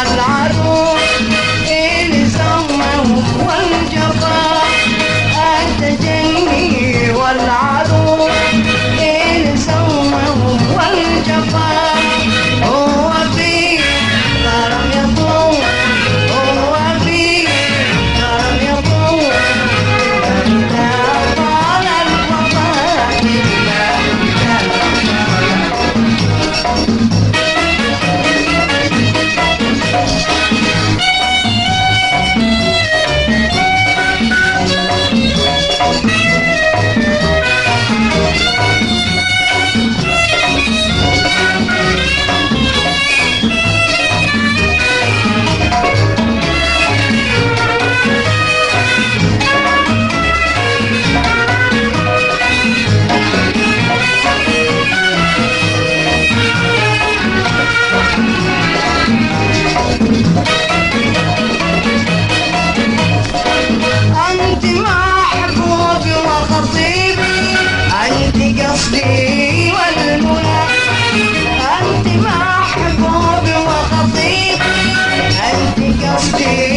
I'd like Stay.